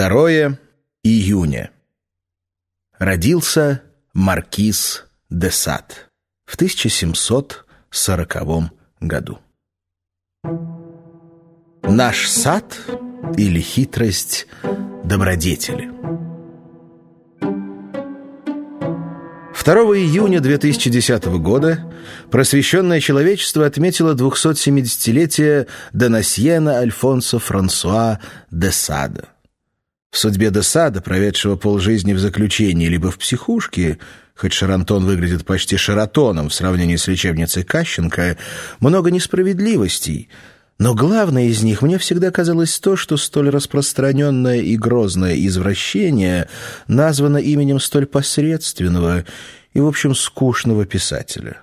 2 июня. Родился маркиз де Сад в 1740 году. Наш сад или хитрость добродетели. 2 июня 2010 года просвещенное человечество отметило 270-летие Донасьена Альфонсо Франсуа де Сада. В судьбе де Сада, проведшего полжизни в заключении либо в психушке, хоть Шарантон выглядит почти Шаратоном в сравнении с лечебницей Кащенко, много несправедливостей – но главное из них мне всегда казалось то, что столь распространенное и грозное извращение названо именем столь посредственного и, в общем, скучного писателя.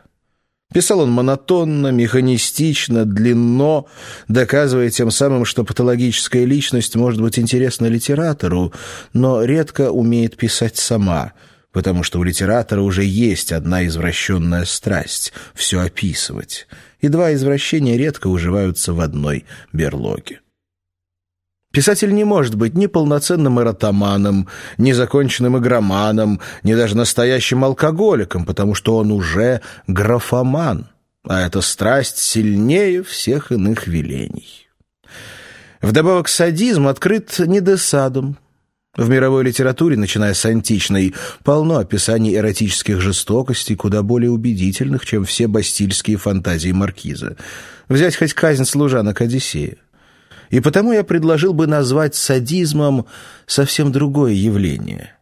Писал он монотонно, механистично, длинно, доказывая тем самым, что патологическая личность может быть интересна литератору, но редко умеет писать сама, потому что у литератора уже есть одна извращенная страсть — все описывать — и два извращения редко уживаются в одной берлоге. Писатель не может быть ни полноценным эротоманом, ни законченным игроманом, ни даже настоящим алкоголиком, потому что он уже графоман, а эта страсть сильнее всех иных велений. Вдобавок садизм открыт не десадом, в мировой литературе, начиная с античной, полно описаний эротических жестокостей, куда более убедительных, чем все бастильские фантазии маркиза. Взять хоть казнь служанок Одиссея. И потому я предложил бы назвать садизмом совсем другое явление,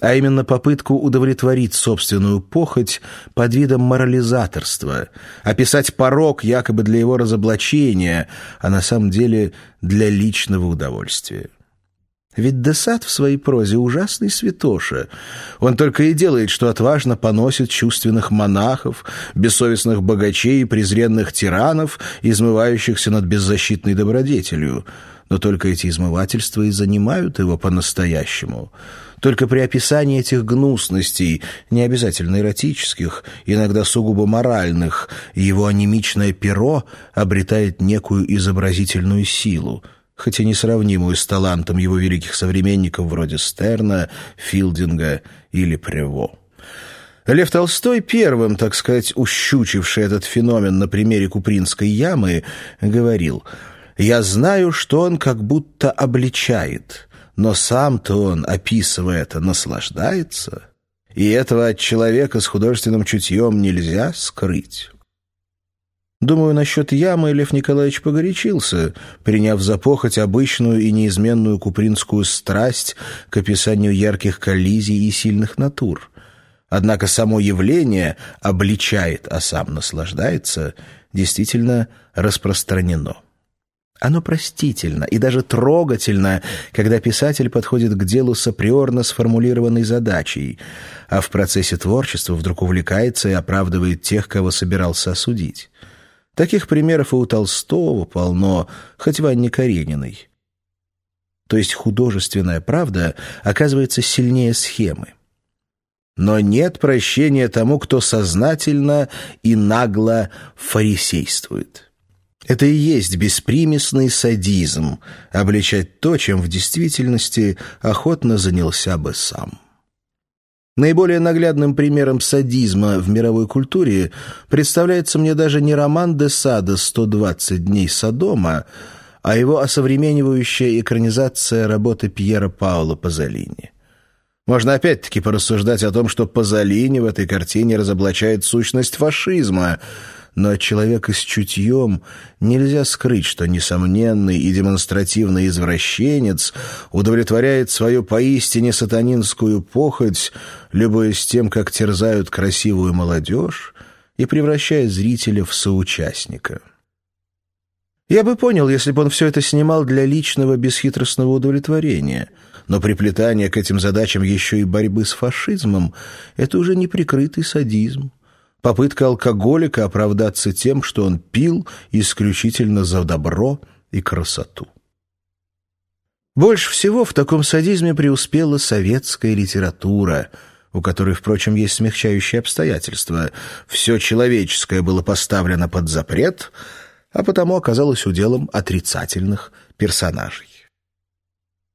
а именно попытку удовлетворить собственную похоть под видом морализаторства, описать порог якобы для его разоблачения, а на самом деле для личного удовольствия. Ведь Десад в своей прозе ужасный святоша. Он только и делает, что отважно поносит чувственных монахов, бессовестных богачей и презренных тиранов, измывающихся над беззащитной добродетелью. Но только эти измывательства и занимают его по-настоящему. Только при описании этих гнусностей, не обязательно эротических, иногда сугубо моральных, его анемичное перо обретает некую изобразительную силу — хоть и несравнимую с талантом его великих современников вроде Стерна, Филдинга или Прево. Лев Толстой, первым, так сказать, ущучивший этот феномен на примере Купринской ямы, говорил «Я знаю, что он как будто обличает, но сам-то он, описывая это, наслаждается, и этого от человека с художественным чутьем нельзя скрыть». Думаю, насчет ямы Лев Николаевич погорячился, приняв за похоть обычную и неизменную купринскую страсть к описанию ярких коллизий и сильных натур. Однако само явление обличает, а сам наслаждается, действительно распространено. Оно простительно и даже трогательно, когда писатель подходит к делу с априорно сформулированной задачей, а в процессе творчества вдруг увлекается и оправдывает тех, кого собирался осудить. Таких примеров и у Толстого полно, хоть в Анне Карениной. То есть художественная правда оказывается сильнее схемы. Но нет прощения тому, кто сознательно и нагло фарисействует. Это и есть беспримесный садизм — обличать то, чем в действительности охотно занялся бы сам. Наиболее наглядным примером садизма в мировой культуре представляется мне даже не роман де Сада «120 дней Содома», а его осовременивающая экранизация работы Пьера Паула Пазолини. Можно опять-таки порассуждать о том, что Пазолини в этой картине разоблачает сущность фашизма – но от человека с чутьем нельзя скрыть, что несомненный и демонстративный извращенец удовлетворяет свою поистине сатанинскую похоть, любуясь тем, как терзают красивую молодежь, и превращая зрителя в соучастника. Я бы понял, если бы он все это снимал для личного бесхитростного удовлетворения, но приплетание к этим задачам еще и борьбы с фашизмом — это уже неприкрытый садизм попытка алкоголика оправдаться тем, что он пил исключительно за добро и красоту. Больше всего в таком садизме преуспела советская литература, у которой, впрочем, есть смягчающие обстоятельства. Все человеческое было поставлено под запрет, а потому оказалось уделом отрицательных персонажей.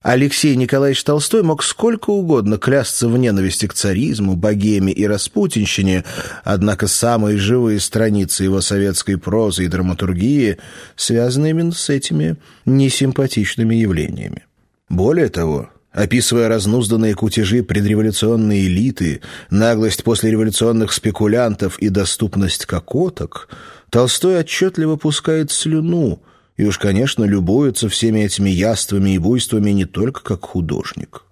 Алексей Николаевич Толстой мог сколько угодно клясться в ненависти к царизму, богеме и распутинщине, однако самые живые страницы его советской прозы и драматургии связаны именно с этими несимпатичными явлениями. Более того, описывая разнузданные кутежи предреволюционной элиты, наглость послереволюционных спекулянтов и доступность кокоток, Толстой отчетливо пускает слюну – и уж, конечно, любуется всеми этими яствами и буйствами не только как художник.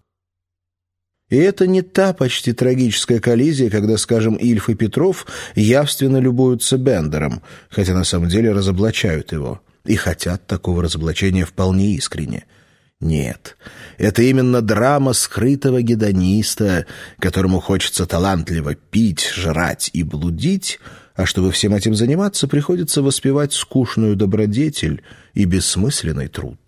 И это не та почти трагическая коллизия, когда, скажем, Ильф и Петров явственно любуются Бендером, хотя на самом деле разоблачают его, и хотят такого разоблачения вполне искренне. Нет, это именно драма скрытого гедониста, которому хочется талантливо пить, жрать и блудить, а чтобы всем этим заниматься, приходится воспевать скучную добродетель и бессмысленный труд.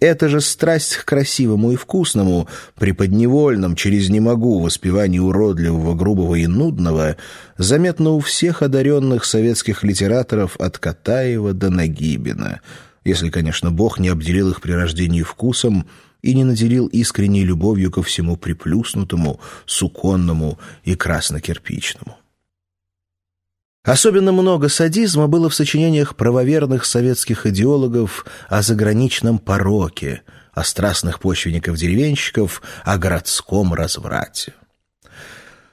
Эта же страсть к красивому и вкусному, при подневольном, через «не могу» воспевании уродливого, грубого и нудного, заметна у всех одаренных советских литераторов от Катаева до Нагибина, если, конечно, Бог не обделил их при рождении вкусом и не наделил искренней любовью ко всему приплюснутому, суконному и краснокирпичному. Особенно много садизма было в сочинениях правоверных советских идеологов о заграничном пороке, о страстных почвенников-деревенщиков, о городском разврате.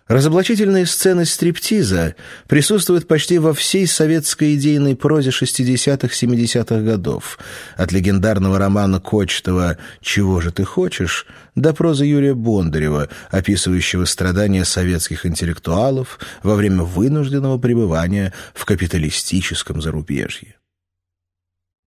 Разоблачительные сцены стриптиза присутствуют почти во всей советской идейной прозе 60-70-х годов, от легендарного романа Кочетова «Чего же ты хочешь?» до прозы Юрия Бондарева, описывающего страдания советских интеллектуалов во время вынужденного пребывания в капиталистическом зарубежье.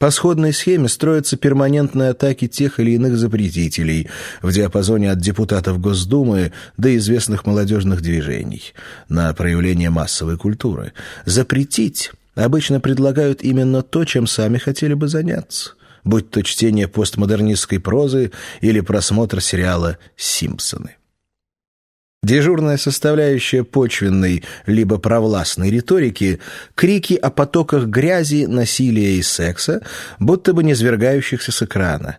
По сходной схеме строятся перманентные атаки тех или иных запретителей в диапазоне от депутатов Госдумы до известных молодежных движений на проявление массовой культуры. Запретить обычно предлагают именно то, чем сами хотели бы заняться, будь то чтение постмодернистской прозы или просмотр сериала «Симпсоны». Дежурная составляющая почвенной либо провластной риторики — крики о потоках грязи, насилия и секса, будто бы низвергающихся с экрана.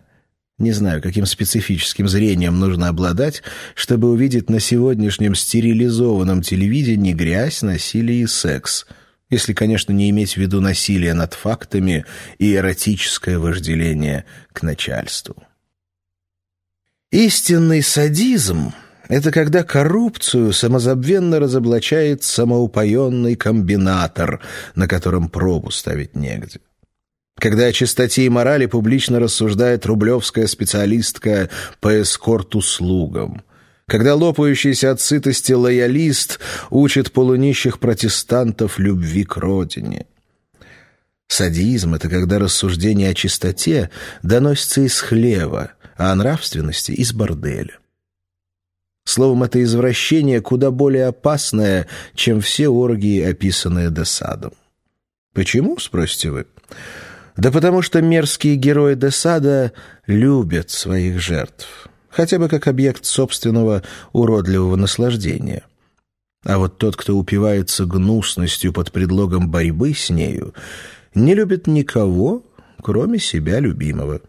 Не знаю, каким специфическим зрением нужно обладать, чтобы увидеть на сегодняшнем стерилизованном телевидении грязь, насилие и секс, если, конечно, не иметь в виду насилие над фактами и эротическое вожделение к начальству. Истинный садизм это когда коррупцию самозабвенно разоблачает самоупоенный комбинатор, на котором пробу ставить негде. Когда о чистоте и морали публично рассуждает рублевская специалистка по эскорт-услугам. Когда лопающийся от сытости лоялист учит полунищих протестантов любви к родине. Садизм — это когда рассуждение о чистоте доносится из хлева, а о нравственности — из борделя. Словом, это извращение куда более опасное, чем все оргии, описанные Десадом. Почему, спросите вы? Да потому что мерзкие герои Десада любят своих жертв, хотя бы как объект собственного уродливого наслаждения. А вот тот, кто упивается гнусностью под предлогом борьбы с нею, не любит никого, кроме себя любимого.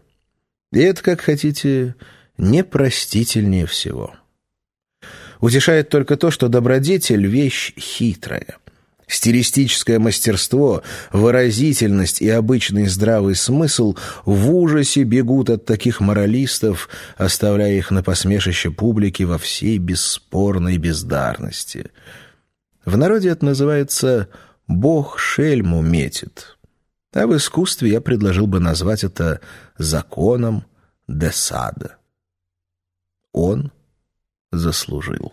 И это, как хотите, непростительнее всего». Утешает только то, что добродетель — вещь хитрая. Стилистическое мастерство, выразительность и обычный здравый смысл в ужасе бегут от таких моралистов, оставляя их на посмешище публики во всей бесспорной бездарности. В народе это называется «бог шельму метит», а в искусстве я предложил бы назвать это законом Десада. Он заслужил.